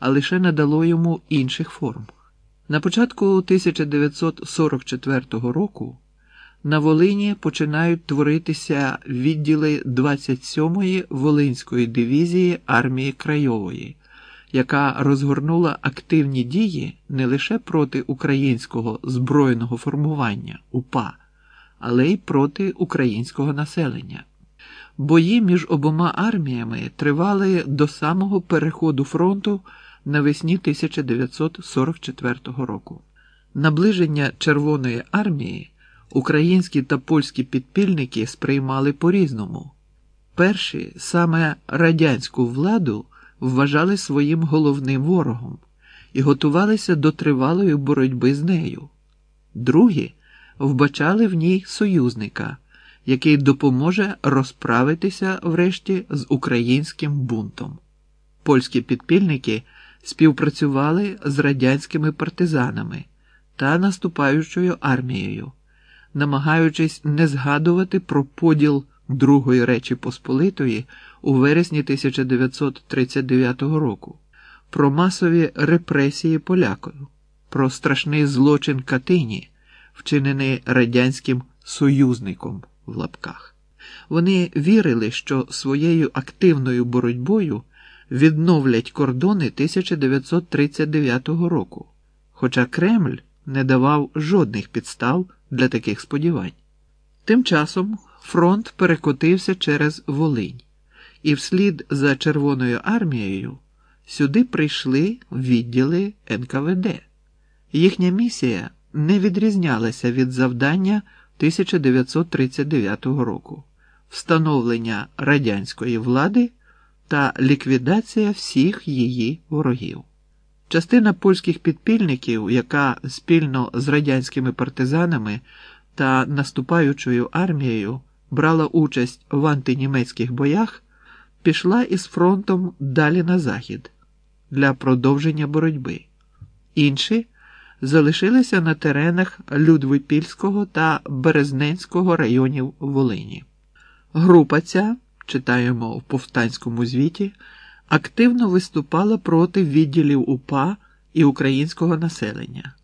а лише надало йому інших форм. На початку 1944 року на Волині починають творитися відділи 27-ї Волинської дивізії армії Крайової, яка розгорнула активні дії не лише проти українського збройного формування УПА, але й проти українського населення. Бої між обома арміями тривали до самого переходу фронту навесні 1944 року. Наближення Червоної армії українські та польські підпільники сприймали по-різному. Перші саме радянську владу вважали своїм головним ворогом і готувалися до тривалої боротьби з нею. Другі вбачали в ній союзника, який допоможе розправитися врешті з українським бунтом. Польські підпільники співпрацювали з радянськими партизанами та наступаючою армією, намагаючись не згадувати про поділ Другої Речі Посполитої у вересні 1939 року, про масові репресії полякою, про страшний злочин Катині, вчинений радянським союзником в лапках. Вони вірили, що своєю активною боротьбою відновлять кордони 1939 року, хоча Кремль не давав жодних підстав для таких сподівань. Тим часом фронт перекотився через Волинь, і вслід за Червоною армією сюди прийшли відділи НКВД. Їхня місія не відрізнялася від завдання 1939 року встановлення радянської влади та ліквідація всіх її ворогів. Частина польських підпільників, яка спільно з радянськими партизанами та наступаючою армією брала участь в антинімецьких боях, пішла із фронтом далі на захід для продовження боротьби. Інші залишилися на теренах Людвипільського та Березненського районів Волині. Група ця, читаємо в повстанському звіті, активно виступала проти відділів УПА і українського населення.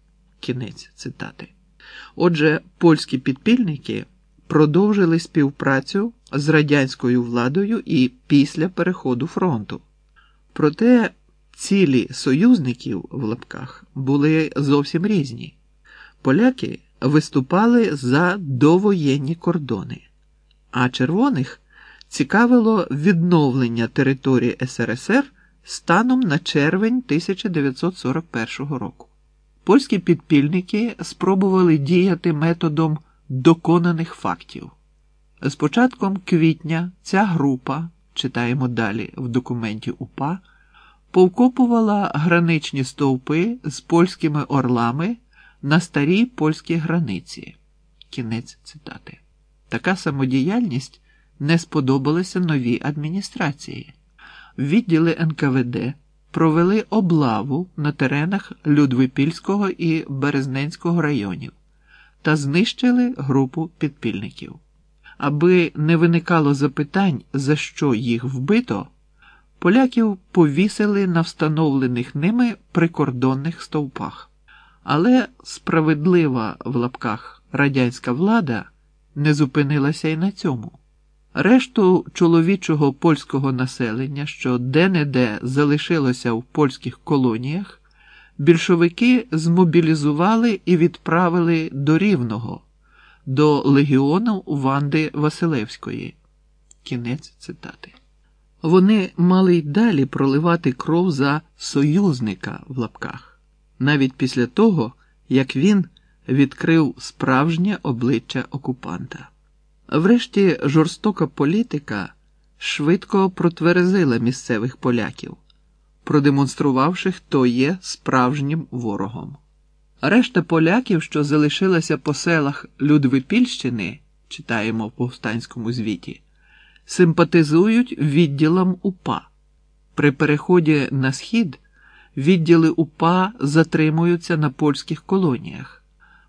Кінець цитати. Отже, польські підпільники продовжили співпрацю з радянською владою і після переходу фронту. Проте цілі союзників в лапках були зовсім різні. Поляки виступали за довоєнні кордони, а червоних цікавило відновлення території СРСР станом на червень 1941 року. Польські підпільники спробували діяти методом доконаних фактів. З початком квітня ця група, читаємо далі в документі УПА, повкопувала граничні стовпи з польськими орлами на старій польській границі. Кінець цитати. Така самодіяльність не сподобалася новій адміністрації. Відділи НКВД провели облаву на теренах Людвипільського і Березненського районів та знищили групу підпільників. Аби не виникало запитань, за що їх вбито, поляків повісили на встановлених ними прикордонних стовпах. Але справедлива в лапках радянська влада не зупинилася й на цьому. Решту чоловічого польського населення, що де-не-де залишилося в польських колоніях, більшовики змобілізували і відправили до Рівного, до легіону Ванди Василевської. Кінець цитати. Вони мали й далі проливати кров за союзника в лапках, навіть після того, як він відкрив справжнє обличчя окупанта. Врешті жорстока політика швидко протверзила місцевих поляків, продемонструвавши, хто є справжнім ворогом. Решта поляків, що залишилася по селах Людвипільщини, читаємо в повстанському звіті, симпатизують відділам УПА. При переході на схід відділи УПА затримуються на польських колоніях.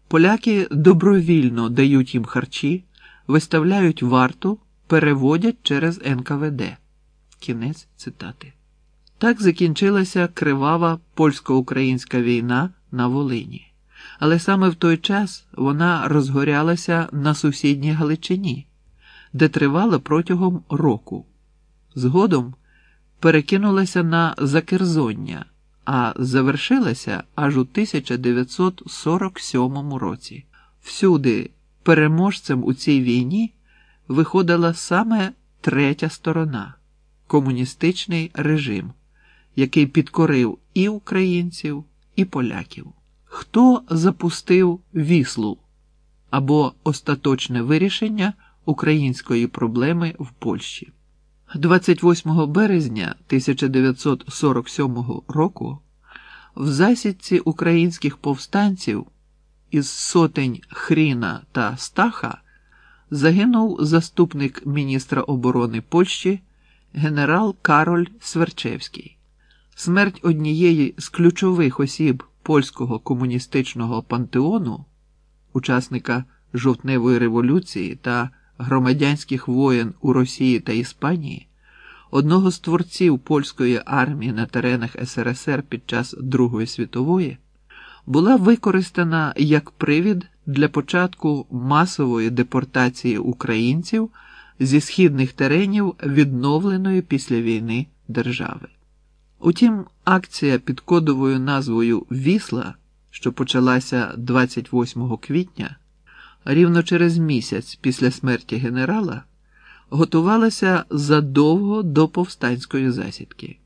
Поляки добровільно дають їм харчі виставляють варту, переводять через НКВД. Кінець цитати. Так закінчилася кривава польсько-українська війна на Волині. Але саме в той час вона розгорялася на сусідній Галичині, де тривала протягом року. Згодом перекинулася на Закерзоння, а завершилася аж у 1947 році. Всюди переможцем у цій війні виходила саме третя сторона комуністичний режим, який підкорив і українців, і поляків. Хто запустив віслу або остаточне вирішення української проблеми в Польщі? 28 березня 1947 року в засідці українських повстанців із сотень Хріна та Стаха загинув заступник міністра оборони Польщі генерал Кароль Сверчевський. Смерть однієї з ключових осіб польського комуністичного пантеону, учасника жовтневої революції та громадянських воєн у Росії та Іспанії, одного з творців польської армії на теренах СРСР під час Другої світової, була використана як привід для початку масової депортації українців зі східних теренів відновленої після війни держави. Утім, акція під кодовою назвою Вісла, що почалася 28 квітня, рівно через місяць після смерті генерала, готувалася задовго до повстанської засідки.